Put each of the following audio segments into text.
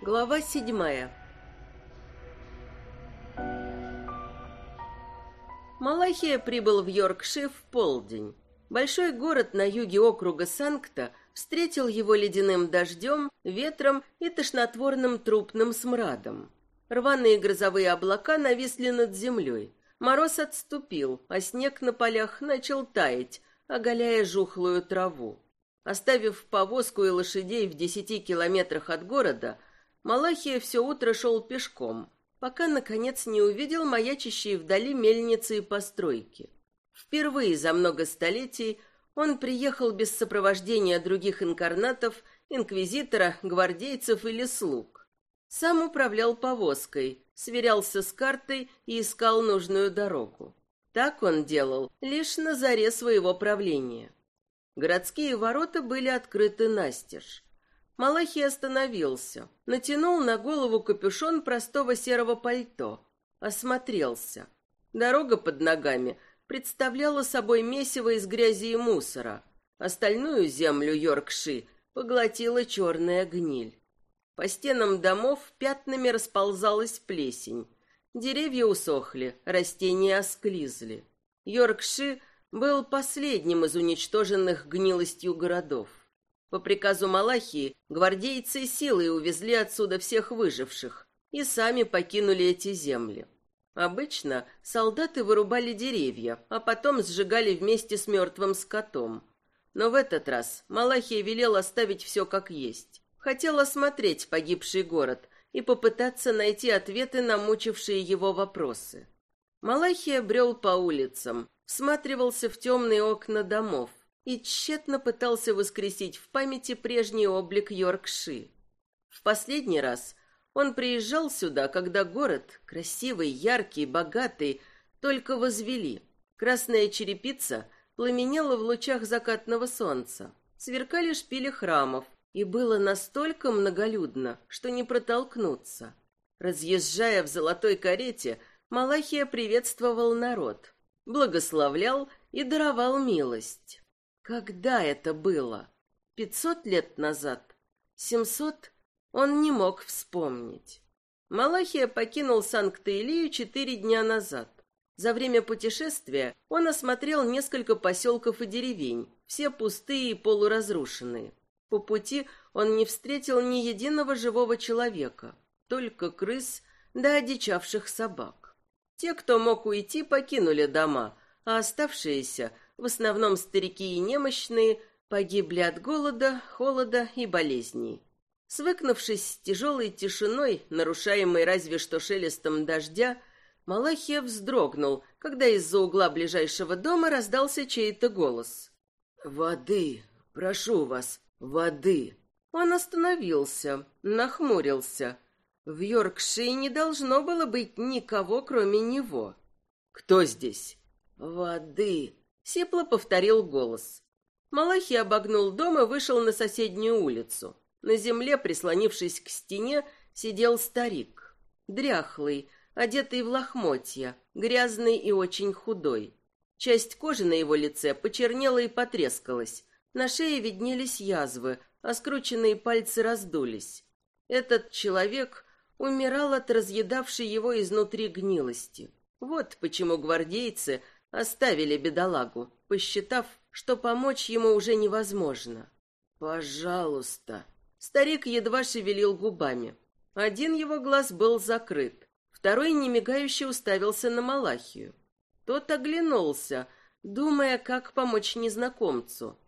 Глава седьмая Малахия прибыл в Йоркшир в полдень. Большой город на юге округа Санкта встретил его ледяным дождем, ветром и тошнотворным трупным смрадом. Рваные грозовые облака нависли над землей. Мороз отступил, а снег на полях начал таять, оголяя жухлую траву. Оставив повозку и лошадей в десяти километрах от города, Малахия все утро шел пешком, пока, наконец, не увидел маячащие вдали мельницы и постройки. Впервые за много столетий он приехал без сопровождения других инкарнатов, инквизитора, гвардейцев или слуг. Сам управлял повозкой, сверялся с картой и искал нужную дорогу. Так он делал лишь на заре своего правления. Городские ворота были открыты настежь. Малахий остановился, натянул на голову капюшон простого серого пальто, осмотрелся. Дорога под ногами представляла собой месиво из грязи и мусора. Остальную землю Йоркши поглотила черная гниль. По стенам домов пятнами расползалась плесень. Деревья усохли, растения осклизли. Йоркши был последним из уничтоженных гнилостью городов. По приказу Малахии гвардейцы силой увезли отсюда всех выживших и сами покинули эти земли. Обычно солдаты вырубали деревья, а потом сжигали вместе с мертвым скотом. Но в этот раз Малахия велел оставить все как есть. Хотел осмотреть погибший город и попытаться найти ответы на мучившие его вопросы. Малахия брел по улицам, всматривался в темные окна домов, и тщетно пытался воскресить в памяти прежний облик Йоркши. В последний раз он приезжал сюда, когда город, красивый, яркий, богатый, только возвели. Красная черепица пламенела в лучах закатного солнца. Сверкали шпили храмов, и было настолько многолюдно, что не протолкнуться. Разъезжая в золотой карете, Малахия приветствовал народ, благословлял и даровал милость. Когда это было? Пятьсот лет назад? Семьсот? Он не мог вспомнить. Малахия покинул Санкт-Илию четыре дня назад. За время путешествия он осмотрел несколько поселков и деревень, все пустые и полуразрушенные. По пути он не встретил ни единого живого человека, только крыс да одичавших собак. Те, кто мог уйти, покинули дома, а оставшиеся в основном старики и немощные, погибли от голода, холода и болезней. Свыкнувшись с тяжелой тишиной, нарушаемой разве что шелестом дождя, Малахия вздрогнул, когда из-за угла ближайшего дома раздался чей-то голос. «Воды! Прошу вас, воды!» Он остановился, нахмурился. В Йоркшире не должно было быть никого, кроме него. «Кто здесь?» «Воды!» Сипло повторил голос. Малахи обогнул дом и вышел на соседнюю улицу. На земле, прислонившись к стене, сидел старик. Дряхлый, одетый в лохмотья, грязный и очень худой. Часть кожи на его лице почернела и потрескалась. На шее виднелись язвы, а скрученные пальцы раздулись. Этот человек умирал от разъедавшей его изнутри гнилости. Вот почему гвардейцы – Оставили бедолагу, посчитав, что помочь ему уже невозможно. «Пожалуйста». Старик едва шевелил губами. Один его глаз был закрыт, второй немигающе уставился на Малахию. Тот оглянулся, думая, как помочь незнакомцу.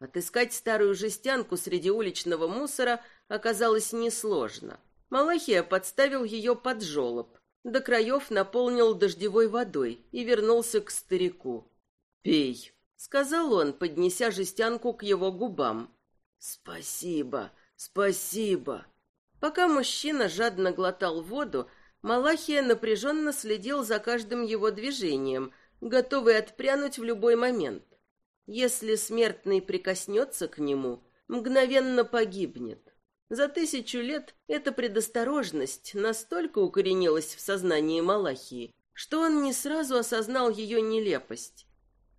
Отыскать старую жестянку среди уличного мусора оказалось несложно. Малахия подставил ее под жолоб, до краев наполнил дождевой водой и вернулся к старику. «Пей», — сказал он, поднеся жестянку к его губам. «Спасибо, спасибо». Пока мужчина жадно глотал воду, Малахия напряженно следил за каждым его движением, готовый отпрянуть в любой момент. Если смертный прикоснется к нему, мгновенно погибнет. За тысячу лет эта предосторожность настолько укоренилась в сознании Малахии, что он не сразу осознал ее нелепость.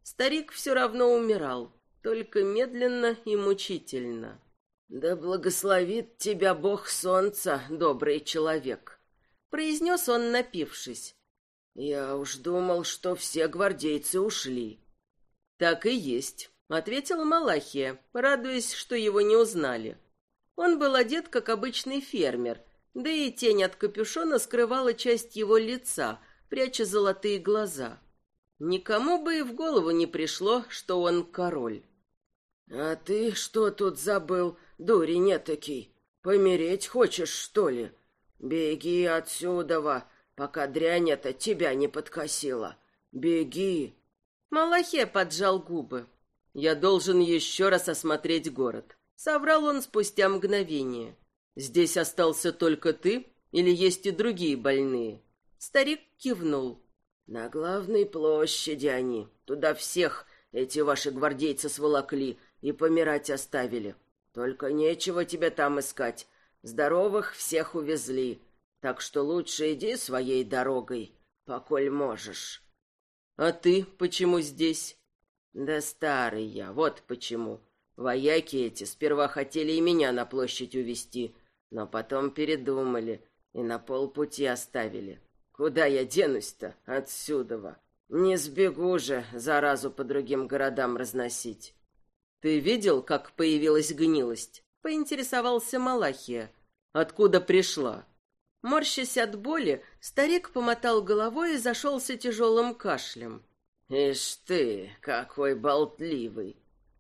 Старик все равно умирал, только медленно и мучительно. «Да благословит тебя Бог солнца, добрый человек», — произнес он, напившись. «Я уж думал, что все гвардейцы ушли». «Так и есть», — ответила Малахия, радуясь, что его не узнали. Он был одет, как обычный фермер, да и тень от капюшона скрывала часть его лица, пряча золотые глаза. Никому бы и в голову не пришло, что он король. «А ты что тут забыл, дурень этакий? Помереть хочешь, что ли? Беги отсюда, пока дрянь эта тебя не подкосила. Беги!» Малахе поджал губы. «Я должен еще раз осмотреть город», — соврал он спустя мгновение. «Здесь остался только ты или есть и другие больные?» Старик кивнул. «На главной площади они. Туда всех эти ваши гвардейцы сволокли и помирать оставили. Только нечего тебе там искать. Здоровых всех увезли. Так что лучше иди своей дорогой, поколь можешь». «А ты почему здесь?» «Да старый я, вот почему. Вояки эти сперва хотели и меня на площадь увести, но потом передумали и на полпути оставили. Куда я денусь-то отсюда? Не сбегу же заразу по другим городам разносить. Ты видел, как появилась гнилость? Поинтересовался Малахия. Откуда пришла? Морщась от боли, старик помотал головой и зашелся тяжелым кашлем. «Ишь ты, какой болтливый!»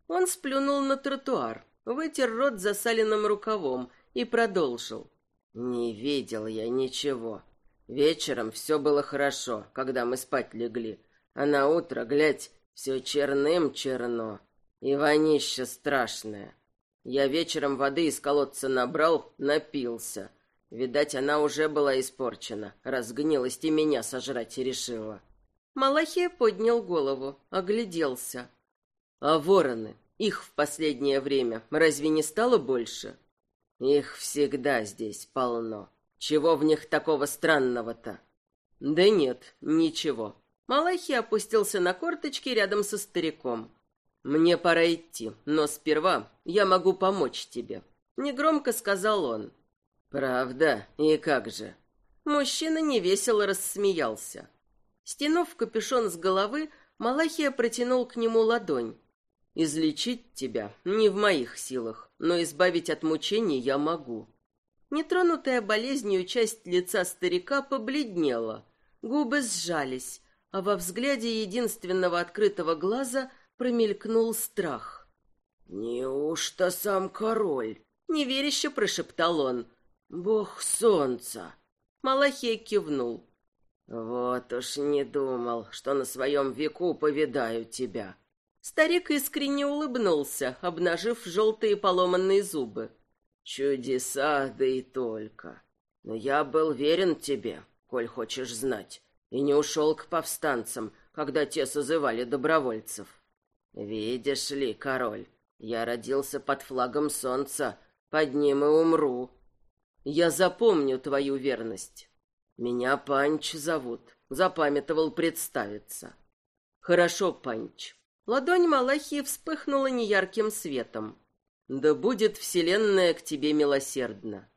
Он сплюнул на тротуар, вытер рот засаленным рукавом и продолжил. «Не видел я ничего. Вечером все было хорошо, когда мы спать легли, а на утро, глядь, все черным черно, и вонище страшное. Я вечером воды из колодца набрал, напился. Видать, она уже была испорчена, разгнилость и меня сожрать решила. Малахия поднял голову, огляделся. А вороны, их в последнее время разве не стало больше? Их всегда здесь полно. Чего в них такого странного-то? Да нет, ничего. Малахи опустился на корточки рядом со стариком. Мне пора идти, но сперва я могу помочь тебе, негромко сказал он. Правда? И как же? Мужчина невесело рассмеялся. Стянув капюшон с головы, Малахия протянул к нему ладонь. Излечить тебя не в моих силах, но избавить от мучений я могу. Нетронутая болезнью часть лица старика побледнела, губы сжались, а во взгляде единственного открытого глаза промелькнул страх. «Неужто сам король?» — неверяще прошептал он. «Бог солнца!» Малахей кивнул. «Вот уж не думал, что на своем веку повидаю тебя». Старик искренне улыбнулся, обнажив желтые поломанные зубы. Чудеса, да и только. Но я был верен тебе, коль хочешь знать, и не ушел к повстанцам, когда те созывали добровольцев. Видишь ли, король, я родился под флагом солнца, под ним и умру. Я запомню твою верность. Меня Панч зовут, запамятовал представиться. Хорошо, Панч. Ладонь Малахии вспыхнула неярким светом. Да будет вселенная к тебе милосердна.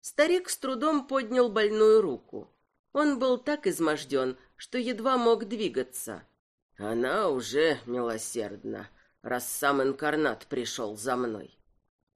Старик с трудом поднял больную руку. Он был так изможден, что едва мог двигаться. Она уже милосердна, раз сам инкарнат пришел за мной.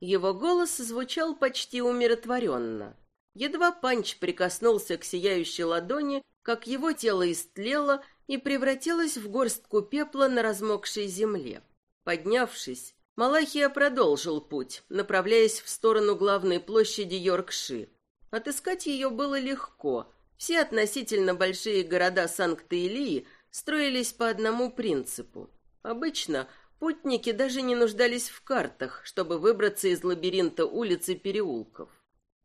Его голос звучал почти умиротворенно. Едва Панч прикоснулся к сияющей ладони, как его тело истлело и превратилось в горстку пепла на размокшей земле. Поднявшись, Малахия продолжил путь, направляясь в сторону главной площади Йоркши. Отыскать ее было легко. Все относительно большие города Санкт-Илии строились по одному принципу. Обычно путники даже не нуждались в картах, чтобы выбраться из лабиринта улиц и переулков.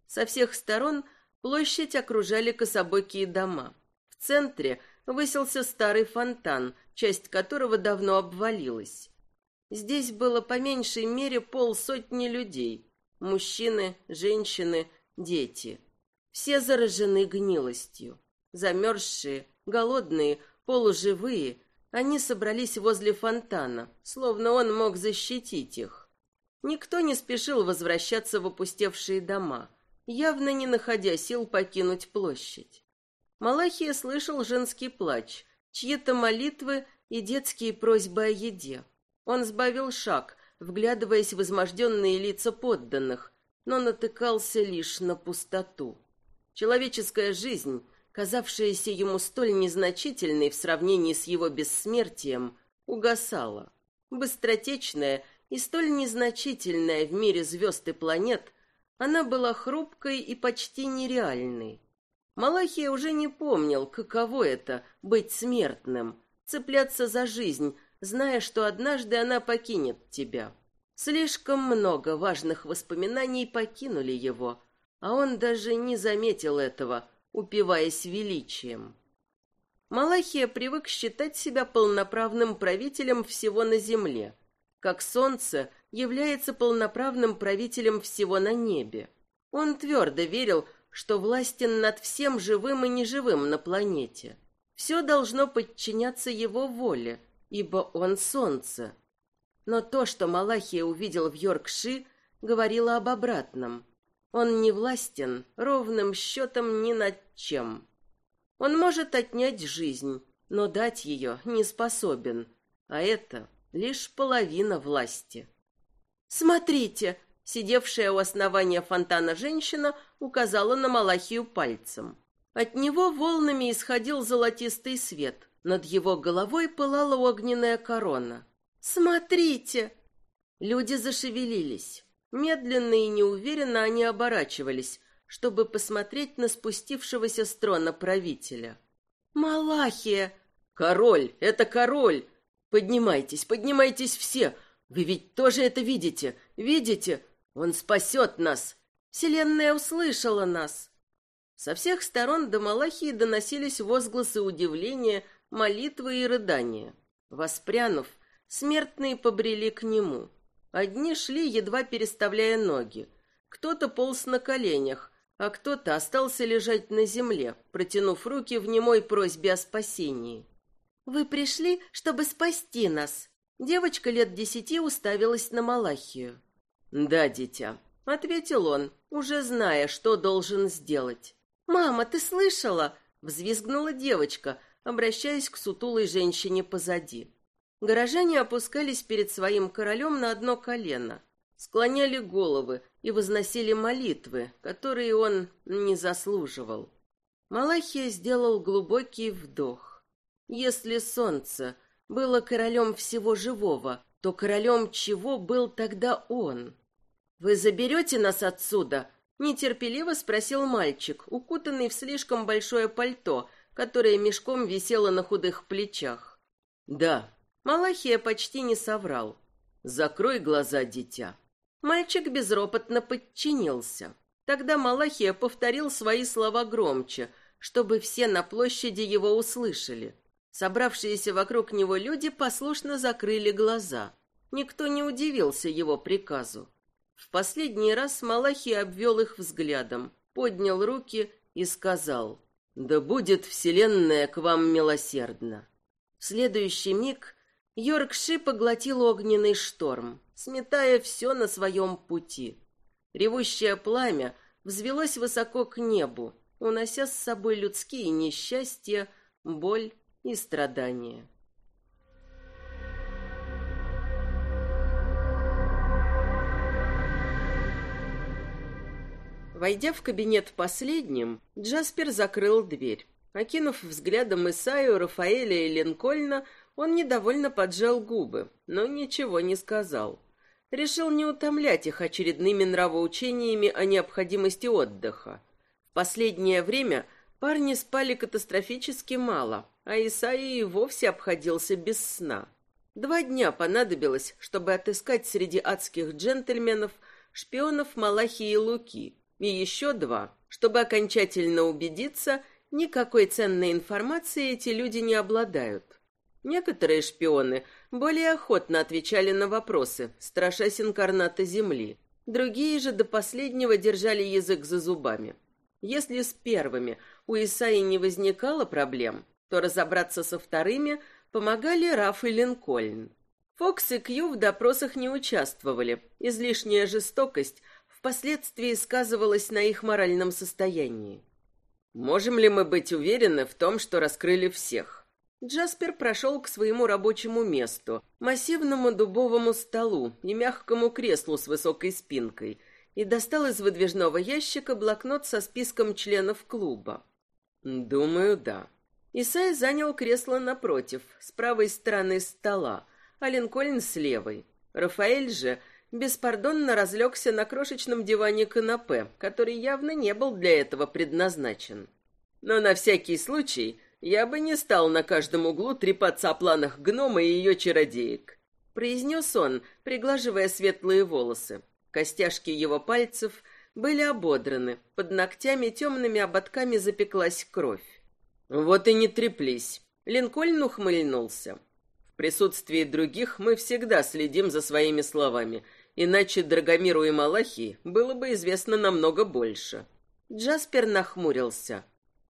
Со всех сторон площадь окружали кособокие дома. В центре высился старый фонтан, часть которого давно обвалилась. Здесь было по меньшей мере полсотни людей. Мужчины, женщины, дети. Все заражены гнилостью. Замерзшие, голодные, полуживые, они собрались возле фонтана, словно он мог защитить их. Никто не спешил возвращаться в опустевшие дома, явно не находя сил покинуть площадь. Малахия слышал женский плач, чьи-то молитвы и детские просьбы о еде. Он сбавил шаг, вглядываясь в изможденные лица подданных, но натыкался лишь на пустоту. Человеческая жизнь, казавшаяся ему столь незначительной в сравнении с его бессмертием, угасала. Быстротечная и столь незначительная в мире звезд и планет, она была хрупкой и почти нереальной. Малахия уже не помнил, каково это — быть смертным, цепляться за жизнь, зная, что однажды она покинет тебя. Слишком много важных воспоминаний покинули его, а он даже не заметил этого, упиваясь величием. Малахия привык считать себя полноправным правителем всего на земле, как солнце является полноправным правителем всего на небе. Он твердо верил, что властен над всем живым и неживым на планете. Все должно подчиняться его воле, ибо он солнце. Но то, что Малахия увидел в Йоркши, говорило об обратном. Он не властен ровным счетом ни над чем. Он может отнять жизнь, но дать ее не способен, а это лишь половина власти. «Смотрите!» — сидевшая у основания фонтана женщина указала на Малахию пальцем. От него волнами исходил золотистый свет. Над его головой пылала огненная корона. «Смотрите!» Люди зашевелились. Медленно и неуверенно они оборачивались, чтобы посмотреть на спустившегося с трона правителя. «Малахия!» «Король! Это король!» Поднимайтесь, поднимайтесь все. Вы ведь тоже это видите. Видите? Он спасет нас. Вселенная услышала нас. Со всех сторон до Малахии доносились возгласы удивления, молитвы и рыдания. Воспрянув, смертные побрели к нему. Одни шли, едва переставляя ноги. Кто-то полз на коленях, а кто-то остался лежать на земле, протянув руки в немой просьбе о спасении. «Вы пришли, чтобы спасти нас». Девочка лет десяти уставилась на Малахию. «Да, дитя», — ответил он, уже зная, что должен сделать. «Мама, ты слышала?» — взвизгнула девочка, обращаясь к сутулой женщине позади. Горожане опускались перед своим королем на одно колено, склоняли головы и возносили молитвы, которые он не заслуживал. Малахия сделал глубокий вдох. Если солнце было королем всего живого, то королем чего был тогда он? «Вы заберете нас отсюда?» — нетерпеливо спросил мальчик, укутанный в слишком большое пальто, которое мешком висело на худых плечах. «Да». Малахия почти не соврал. «Закрой глаза, дитя». Мальчик безропотно подчинился. Тогда Малахия повторил свои слова громче, чтобы все на площади его услышали. Собравшиеся вокруг него люди послушно закрыли глаза. Никто не удивился его приказу. В последний раз Малахи обвел их взглядом, поднял руки и сказал «Да будет Вселенная к вам милосердна». В следующий миг Йоркши поглотил огненный шторм, сметая все на своем пути. Ревущее пламя взвелось высоко к небу, унося с собой людские несчастья, боль и страдания. Войдя в кабинет последним, Джаспер закрыл дверь. Окинув взглядом Исаю, Рафаэля и Линкольна, он недовольно поджал губы, но ничего не сказал. Решил не утомлять их очередными нравоучениями о необходимости отдыха. В последнее время парни спали катастрофически мало, а Исаи и вовсе обходился без сна. Два дня понадобилось, чтобы отыскать среди адских джентльменов шпионов Малахии и Луки, и еще два, чтобы окончательно убедиться, никакой ценной информации эти люди не обладают. Некоторые шпионы более охотно отвечали на вопросы, страшась инкарната Земли. Другие же до последнего держали язык за зубами. Если с первыми у Исаи не возникало проблем, то разобраться со вторыми помогали Раф и Линкольн. Фокс и Кью в допросах не участвовали. Излишняя жестокость впоследствии сказывалась на их моральном состоянии. Можем ли мы быть уверены в том, что раскрыли всех? Джаспер прошел к своему рабочему месту, массивному дубовому столу и мягкому креслу с высокой спинкой, и достал из выдвижного ящика блокнот со списком членов клуба. Думаю, да. Исай занял кресло напротив, с правой стороны стола, а Линкольн с левой. Рафаэль же беспардонно разлегся на крошечном диване канапе, который явно не был для этого предназначен. Но на всякий случай я бы не стал на каждом углу трепаться о планах гнома и ее чародеек, произнес он, приглаживая светлые волосы. Костяшки его пальцев были ободраны, под ногтями темными ободками запеклась кровь. Вот и не треплись. Линкольн ухмыльнулся. В присутствии других мы всегда следим за своими словами, иначе Драгомиру и Малахии было бы известно намного больше. Джаспер нахмурился.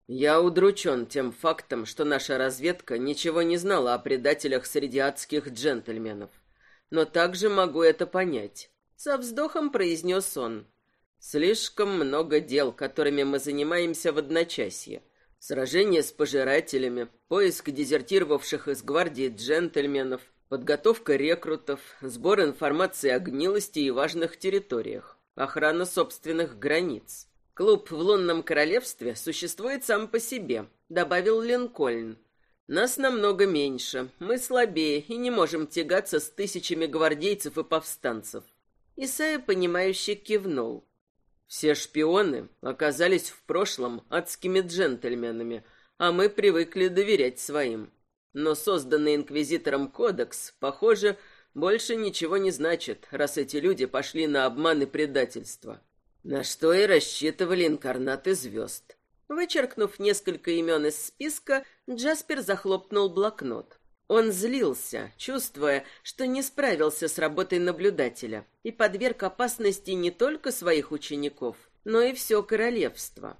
Я удручен тем фактом, что наша разведка ничего не знала о предателях среди адских джентльменов. Но также могу это понять. Со вздохом произнес он. Слишком много дел, которыми мы занимаемся в одночасье. Сражение с пожирателями, поиск дезертировавших из гвардии джентльменов, подготовка рекрутов, сбор информации о гнилости и важных территориях, охрана собственных границ. Клуб в лунном королевстве существует сам по себе, добавил Линкольн. Нас намного меньше, мы слабее и не можем тягаться с тысячами гвардейцев и повстанцев. Исайя, понимающе кивнул. Все шпионы оказались в прошлом адскими джентльменами, а мы привыкли доверять своим. Но созданный инквизитором кодекс, похоже, больше ничего не значит, раз эти люди пошли на обман и предательство. На что и рассчитывали инкарнаты звезд. Вычеркнув несколько имен из списка, Джаспер захлопнул блокнот. Он злился, чувствуя, что не справился с работой наблюдателя и подверг опасности не только своих учеников, но и все королевство.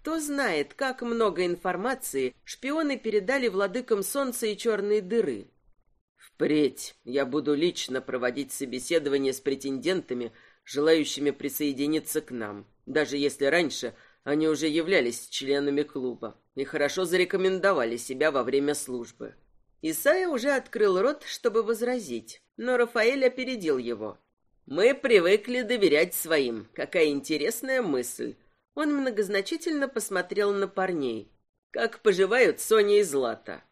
Кто знает, как много информации шпионы передали владыкам солнца и черной дыры. Впредь я буду лично проводить собеседование с претендентами, желающими присоединиться к нам, даже если раньше они уже являлись членами клуба и хорошо зарекомендовали себя во время службы. Исайя уже открыл рот, чтобы возразить, но Рафаэль опередил его. «Мы привыкли доверять своим. Какая интересная мысль!» Он многозначительно посмотрел на парней. «Как поживают Соня и Злата?»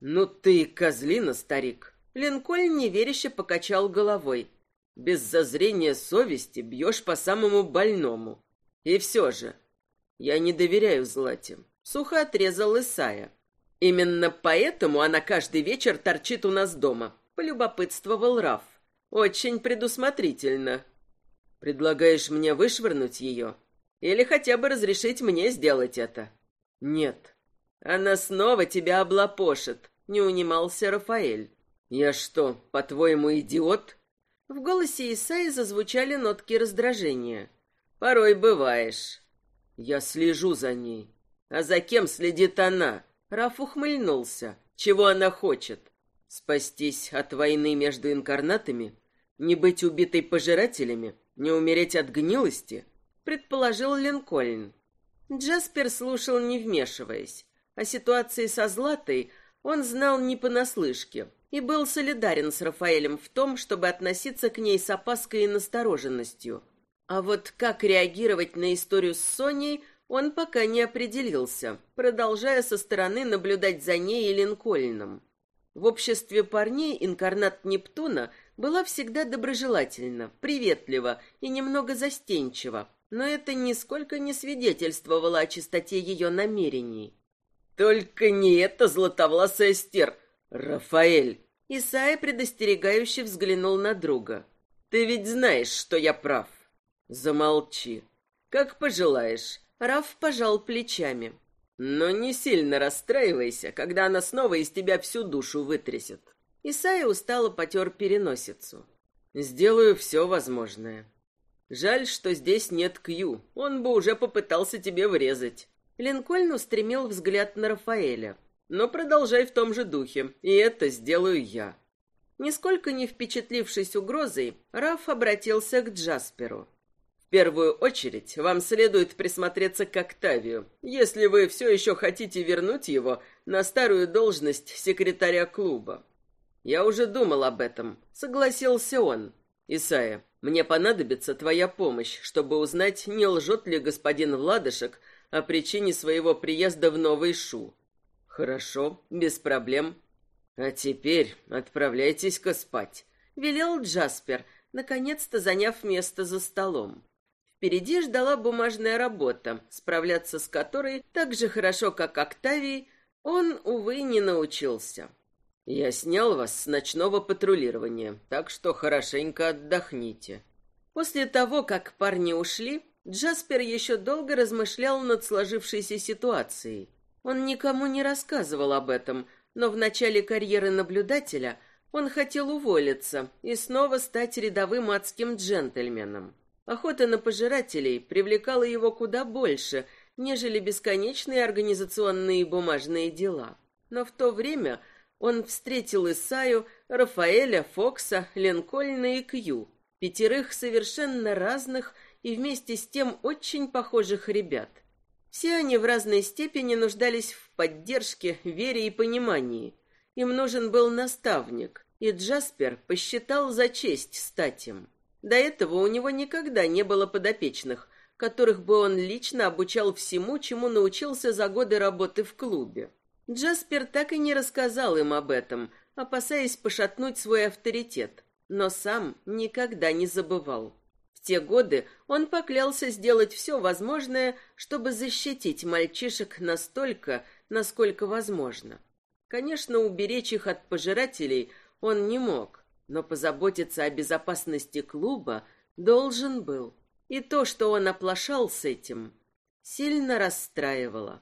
«Ну ты козлина, старик!» Линкольн неверяще покачал головой. «Без зазрения совести бьешь по самому больному. И все же, я не доверяю Злате». Сухо отрезал Исая. Именно поэтому она каждый вечер торчит у нас дома, полюбопытствовал Раф. Очень предусмотрительно. Предлагаешь мне вышвырнуть ее? Или хотя бы разрешить мне сделать это? Нет. Она снова тебя облапошит, не унимался Рафаэль. Я что, по-твоему, идиот? В голосе Исаи зазвучали нотки раздражения. Порой бываешь. Я слежу за ней. А за кем следит она? Раф ухмыльнулся. Чего она хочет? Спастись от войны между инкарнатами? Не быть убитой пожирателями? Не умереть от гнилости? Предположил Линкольн. Джаспер слушал, не вмешиваясь. О ситуации со Златой он знал не понаслышке и был солидарен с Рафаэлем в том, чтобы относиться к ней с опаской и настороженностью. А вот как реагировать на историю с Соней – он пока не определился, продолжая со стороны наблюдать за ней и Линкольном. В обществе парней инкарнат Нептуна была всегда доброжелательна, приветлива и немного застенчива, но это нисколько не свидетельствовало о чистоте ее намерений. «Только не это златовласая стер, Рафаэль!» Исайя предостерегающе взглянул на друга. «Ты ведь знаешь, что я прав!» «Замолчи. Как пожелаешь. Раф пожал плечами. Но не сильно расстраивайся, когда она снова из тебя всю душу вытрясет. Исайя устало потер переносицу. Сделаю все возможное. Жаль, что здесь нет Кью. Он бы уже попытался тебе врезать. Линкольн устремил взгляд на Рафаэля. Но продолжай в том же духе, и это сделаю я. Нисколько не впечатлившись угрозой, Раф обратился к Джасперу. В первую очередь вам следует присмотреться к Октавию, если вы все еще хотите вернуть его на старую должность секретаря клуба. Я уже думал об этом, согласился он. Исая, мне понадобится твоя помощь, чтобы узнать, не лжет ли господин Владышек о причине своего приезда в Новый Шу. Хорошо, без проблем. А теперь отправляйтесь-ка спать, велел Джаспер, наконец-то заняв место за столом. Впереди ждала бумажная работа, справляться с которой так же хорошо, как Октавий, он, увы, не научился. Я снял вас с ночного патрулирования, так что хорошенько отдохните. После того, как парни ушли, Джаспер еще долго размышлял над сложившейся ситуацией. Он никому не рассказывал об этом, но в начале карьеры наблюдателя он хотел уволиться и снова стать рядовым адским джентльменом. Охота на пожирателей привлекала его куда больше, нежели бесконечные организационные и бумажные дела. Но в то время он встретил Исаю, Рафаэля, Фокса, Ленкольна и Кью, пятерых совершенно разных и вместе с тем очень похожих ребят – все они в разной степени нуждались в поддержке, вере и понимании. Им нужен был наставник, и Джаспер посчитал за честь стать им. До этого у него никогда не было подопечных, которых бы он лично обучал всему, чему научился за годы работы в клубе. Джаспер так и не рассказал им об этом, опасаясь пошатнуть свой авторитет, но сам никогда не забывал те годы он поклялся сделать все возможное, чтобы защитить мальчишек настолько, насколько возможно. Конечно, уберечь их от пожирателей он не мог, но позаботиться о безопасности клуба должен был. И то, что он оплошал с этим, сильно расстраивало.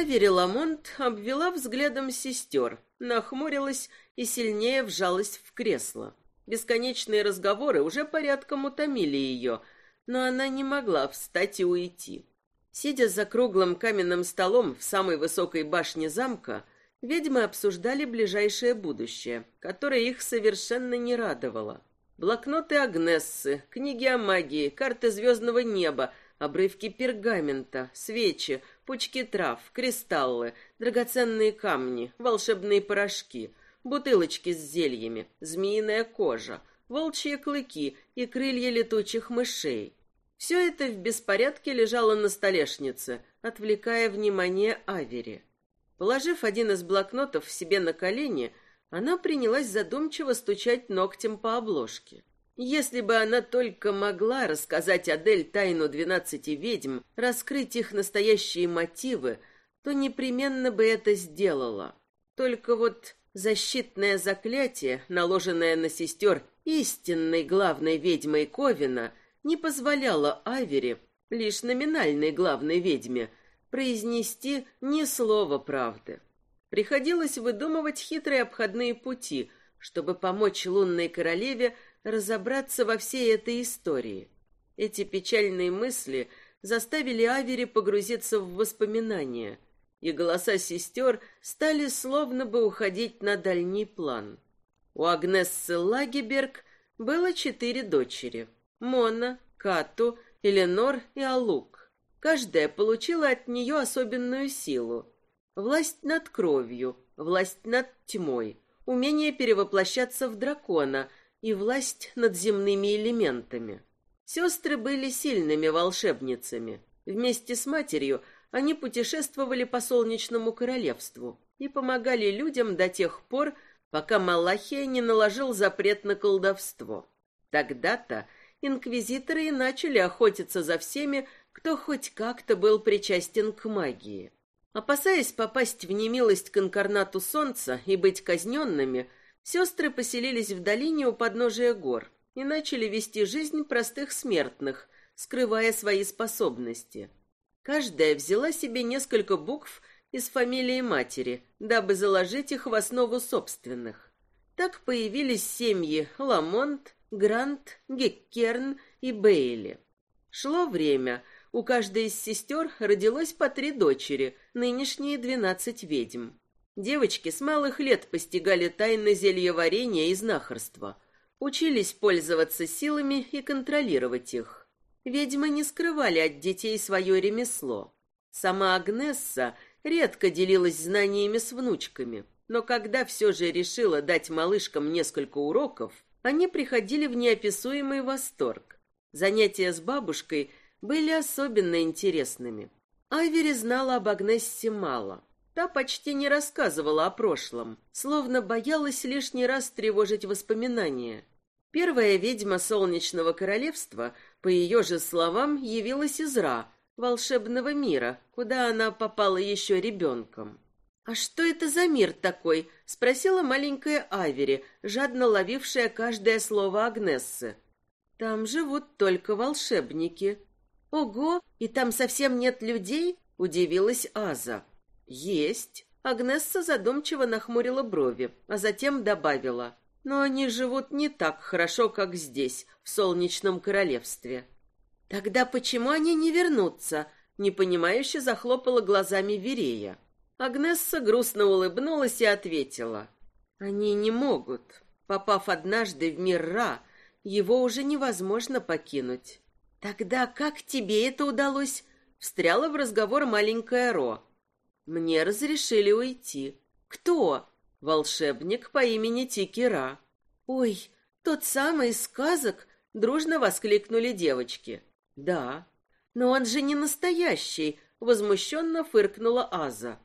Авери Ламонт обвела взглядом сестер, нахмурилась и сильнее вжалась в кресло. Бесконечные разговоры уже порядком утомили ее, но она не могла встать и уйти. Сидя за круглым каменным столом в самой высокой башне замка, ведьмы обсуждали ближайшее будущее, которое их совершенно не радовало. Блокноты Агнессы, книги о магии, карты звездного неба, обрывки пергамента, свечи, пучки трав, кристаллы, драгоценные камни, волшебные порошки, бутылочки с зельями, змеиная кожа, волчьи клыки и крылья летучих мышей. Все это в беспорядке лежало на столешнице, отвлекая внимание Авери. Положив один из блокнотов себе на колени, она принялась задумчиво стучать ногтем по обложке. Если бы она только могла рассказать Адель тайну двенадцати ведьм, раскрыть их настоящие мотивы, то непременно бы это сделала. Только вот защитное заклятие, наложенное на сестер истинной главной ведьмой Ковина, не позволяло Авере, лишь номинальной главной ведьме, произнести ни слова правды. Приходилось выдумывать хитрые обходные пути, чтобы помочь лунной королеве разобраться во всей этой истории. Эти печальные мысли заставили Авери погрузиться в воспоминания, и голоса сестер стали словно бы уходить на дальний план. У Агнессы Лагеберг было четыре дочери — Мона, Кату, Эленор и Алук. Каждая получила от нее особенную силу. Власть над кровью, власть над тьмой, умение перевоплощаться в дракона — и власть над земными элементами. Сестры были сильными волшебницами. Вместе с матерью они путешествовали по солнечному королевству и помогали людям до тех пор, пока Малахия не наложил запрет на колдовство. Тогда-то инквизиторы и начали охотиться за всеми, кто хоть как-то был причастен к магии. Опасаясь попасть в немилость к инкарнату солнца и быть казненными, Сестры поселились в долине у подножия гор и начали вести жизнь простых смертных, скрывая свои способности. Каждая взяла себе несколько букв из фамилии матери, дабы заложить их в основу собственных. Так появились семьи Ламонт, Грант, Геккерн и Бейли. Шло время, у каждой из сестер родилось по три дочери, нынешние двенадцать ведьм. Девочки с малых лет постигали тайны зельеварения и знахарства, учились пользоваться силами и контролировать их. Ведьмы не скрывали от детей свое ремесло. Сама Агнесса редко делилась знаниями с внучками, но когда все же решила дать малышкам несколько уроков, они приходили в неописуемый восторг. Занятия с бабушкой были особенно интересными. Айвери знала об Агнессе мало. Та почти не рассказывала о прошлом, словно боялась лишний раз тревожить воспоминания. Первая ведьма Солнечного Королевства, по ее же словам, явилась из Ра, волшебного мира, куда она попала еще ребенком. «А что это за мир такой?» — спросила маленькая Авери, жадно ловившая каждое слово Агнессы. «Там живут только волшебники». «Ого, и там совсем нет людей?» — удивилась Аза. «Есть». Агнесса задумчиво нахмурила брови, а затем добавила. «Но они живут не так хорошо, как здесь, в Солнечном Королевстве». «Тогда почему они не вернутся?» — непонимающе захлопала глазами Верея. Агнесса грустно улыбнулась и ответила. «Они не могут. Попав однажды в мир Ра, его уже невозможно покинуть». «Тогда как тебе это удалось?» — встряла в разговор маленькая Ро. «Мне разрешили уйти». «Кто?» «Волшебник по имени Тикера». «Ой, тот самый из сказок?» — дружно воскликнули девочки. «Да». «Но он же не настоящий», — возмущенно фыркнула Аза.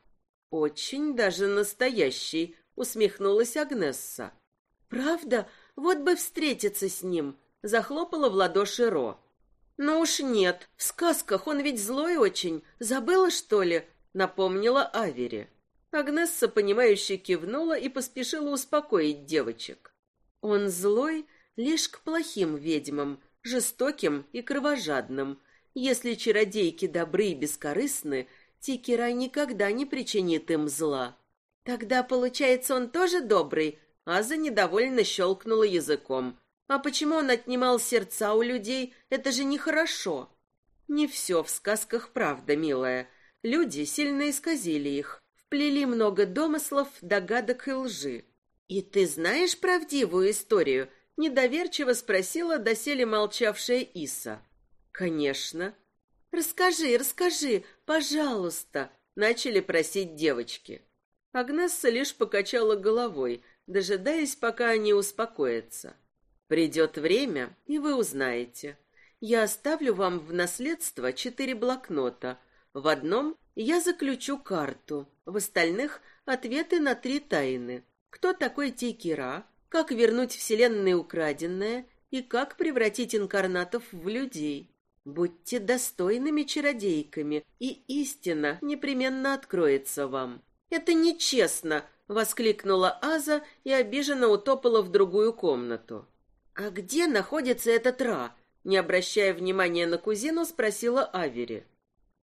«Очень даже настоящий», — усмехнулась Агнесса. «Правда? Вот бы встретиться с ним», — захлопала в ладоши Ро. «Ну уж нет, в сказках он ведь злой очень. Забыла, что ли?» — напомнила Авери. Агнесса, понимающе кивнула и поспешила успокоить девочек. «Он злой лишь к плохим ведьмам, жестоким и кровожадным. Если чародейки добры и бескорыстны, Тикера никогда не причинит им зла. Тогда, получается, он тоже добрый? Аза недовольно щелкнула языком. А почему он отнимал сердца у людей? Это же нехорошо. Не все в сказках правда, милая. Люди сильно исказили их, вплели много домыслов, догадок и лжи. И ты знаешь правдивую историю? Недоверчиво спросила доселе молчавшая Иса. Конечно. Расскажи, расскажи, пожалуйста, начали просить девочки. Агнесса лишь покачала головой, дожидаясь, пока они успокоятся. Придет время, и вы узнаете. Я оставлю вам в наследство четыре блокнота. В одном я заключу карту, в остальных ответы на три тайны. Кто такой Тикера, как вернуть Вселенной украденное и как превратить инкарнатов в людей. Будьте достойными чародейками, и истина непременно откроется вам. Это нечестно, воскликнула Аза и обиженно утопала в другую комнату. А где находится этот Ра? Не обращая внимания на кузину, спросила Авери.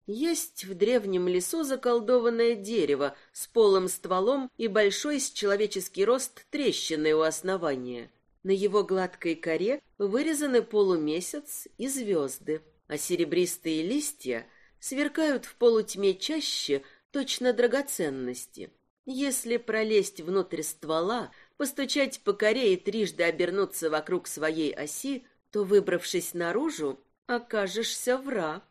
Есть в древнем лесу заколдованное дерево с полым стволом и большой с человеческий рост трещиной у основания. На его гладкой коре вырезаны полумесяц и звезды а серебристые листья сверкают в полутьме чаще точно драгоценности. Если пролезть внутрь ствола, постучать по коре и трижды обернуться вокруг своей оси, то, выбравшись наружу, окажешься в Ра.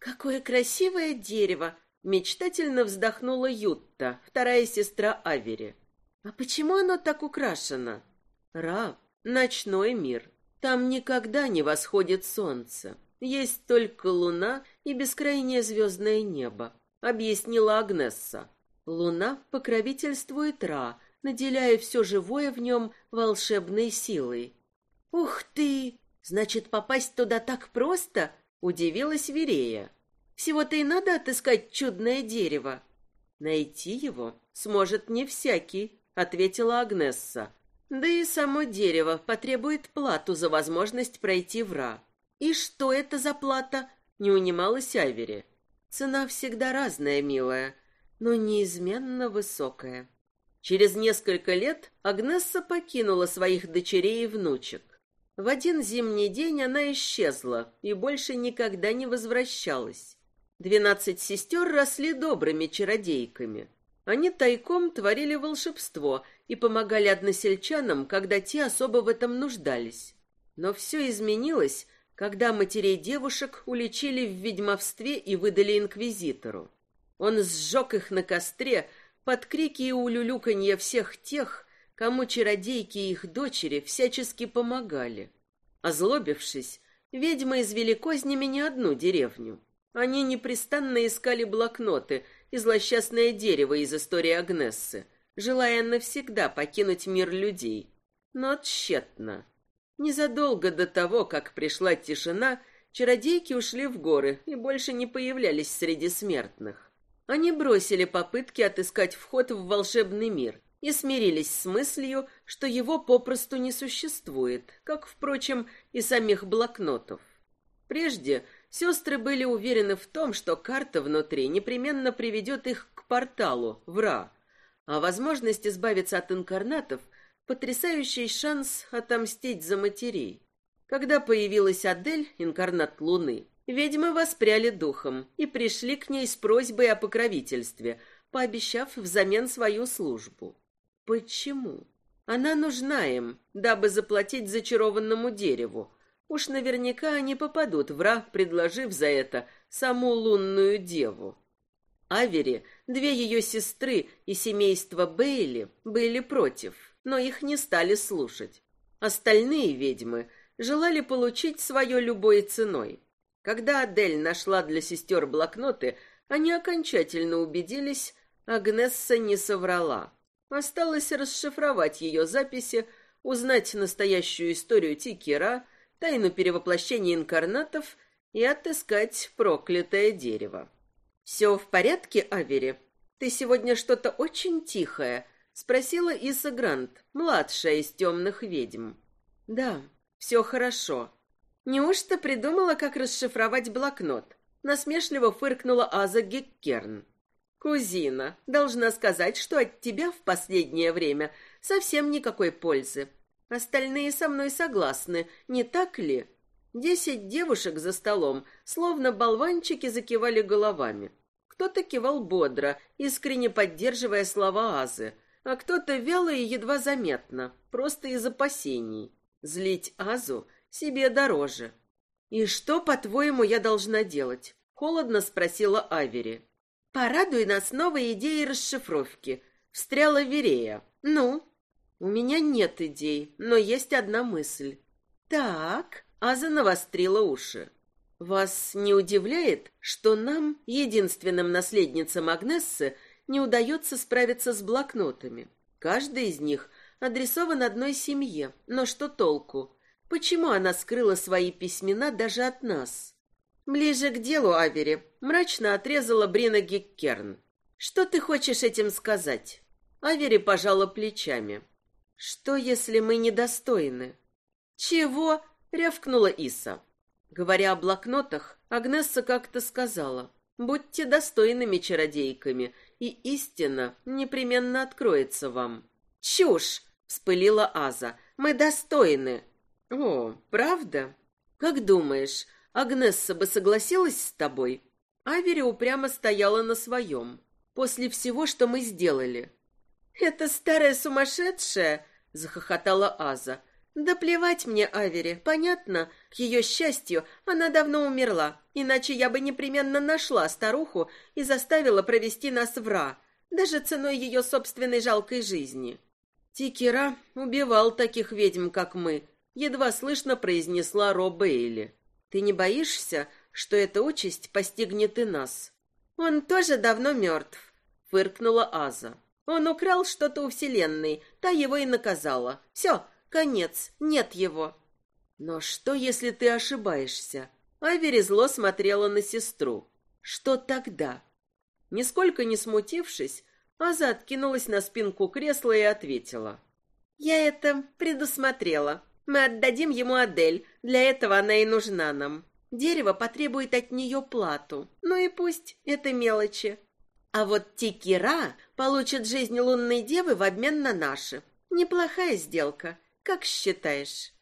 «Какое красивое дерево!» — мечтательно вздохнула Ютта, вторая сестра Авери. «А почему оно так украшено?» «Ра — ночной мир. Там никогда не восходит солнце. Есть только луна и бескрайнее звездное небо, объяснила Агнесса. Луна покровительствует Ра, наделяя все живое в нем волшебной силой. Ух ты! Значит, попасть туда так просто? Удивилась Верея. Всего-то и надо отыскать чудное дерево. Найти его сможет не всякий, ответила Агнесса. Да и само дерево потребует плату за возможность пройти в Ра. «И что это за плата?» — не унималась Айвери. «Цена всегда разная, милая, но неизменно высокая». Через несколько лет Агнесса покинула своих дочерей и внучек. В один зимний день она исчезла и больше никогда не возвращалась. Двенадцать сестер росли добрыми чародейками. Они тайком творили волшебство и помогали односельчанам, когда те особо в этом нуждались. Но все изменилось, когда матерей девушек уличили в ведьмовстве и выдали инквизитору. Он сжег их на костре под крики и улюлюканье всех тех, кому чародейки и их дочери всячески помогали. Озлобившись, ведьмы извели кознями не одну деревню. Они непрестанно искали блокноты и злосчастное дерево из истории Агнессы, желая навсегда покинуть мир людей. Но тщетно. Незадолго до того, как пришла тишина, чародейки ушли в горы и больше не появлялись среди смертных. Они бросили попытки отыскать вход в волшебный мир и смирились с мыслью, что его попросту не существует, как, впрочем, и самих блокнотов. Прежде сестры были уверены в том, что карта внутри непременно приведет их к порталу, в Ра, а возможность избавиться от инкарнатов — потрясающий шанс отомстить за матерей. Когда появилась Адель, инкарнат Луны, ведьмы воспряли духом и пришли к ней с просьбой о покровительстве, пообещав взамен свою службу. Почему? Она нужна им, дабы заплатить зачарованному дереву. Уж наверняка они попадут в Ра, предложив за это саму лунную деву. Авери, две ее сестры и семейство Бейли были против, но их не стали слушать. Остальные ведьмы желали получить свое любой ценой. Когда Адель нашла для сестер блокноты, они окончательно убедились, Агнесса не соврала. Осталось расшифровать ее записи, узнать настоящую историю Тикера, тайну перевоплощения инкарнатов и отыскать проклятое дерево. «Все в порядке, Авери? Ты сегодня что-то очень тихое?» — спросила Иса Грант, младшая из темных ведьм. «Да, все хорошо. Неужто придумала, как расшифровать блокнот?» Насмешливо фыркнула Аза Геккерн. «Кузина, должна сказать, что от тебя в последнее время совсем никакой пользы. Остальные со мной согласны, не так ли?» Десять девушек за столом, словно болванчики, закивали головами. Кто-то кивал бодро, искренне поддерживая слова Азы, а кто-то вяло и едва заметно, просто из опасений. Злить Азу себе дороже. «И что, по-твоему, я должна делать?» — холодно спросила Авери. «Порадуй нас новой идеей расшифровки», — встряла Верея. «Ну?» «У меня нет идей, но есть одна мысль». «Так», — Аза навострила уши. «Вас не удивляет, что нам, единственным наследницам Агнессы, не удается справиться с блокнотами? Каждый из них адресован одной семье, но что толку? Почему она скрыла свои письмена даже от нас?» «Ближе к делу, Авери», — мрачно отрезала Брина Геккерн. «Что ты хочешь этим сказать?» Авери пожала плечами. «Что, если мы недостойны?» «Чего?» — рявкнула Иса. Говоря о блокнотах, Агнесса как-то сказала, «Будьте достойными чародейками, и истина непременно откроется вам». «Чушь!» — вспылила Аза. «Мы достойны». «О, правда? Как думаешь, Агнесса бы согласилась с тобой. Авери упрямо стояла на своем. После всего, что мы сделали. «Это старая сумасшедшая!» — захохотала Аза. «Да плевать мне, Авери, понятно? К ее счастью, она давно умерла, иначе я бы непременно нашла старуху и заставила провести нас в Ра, даже ценой ее собственной жалкой жизни». «Тикера убивал таких ведьм, как мы», — едва слышно произнесла Ро Бейли. Ты не боишься, что эта участь постигнет и нас? Он тоже давно мертв, фыркнула Аза. Он украл что-то у Вселенной, та его и наказала. Все, конец, нет его. Но что, если ты ошибаешься? Авери зло смотрела на сестру. Что тогда? Нисколько не смутившись, Аза откинулась на спинку кресла и ответила. «Я это предусмотрела. Мы отдадим ему Адель, для этого она и нужна нам. Дерево потребует от нее плату, ну и пусть, это мелочи. А вот Тикира получит жизнь лунной девы в обмен на наши. Неплохая сделка, как считаешь?»